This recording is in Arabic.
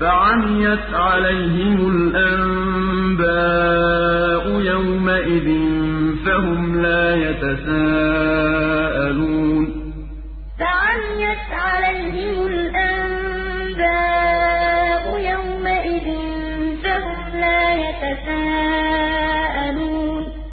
فعميت عليهم الأنباء يومئذ فهم لا يتساءلون. فعميت عليهم الأنباء يومئذ فهم لا يتساءلون.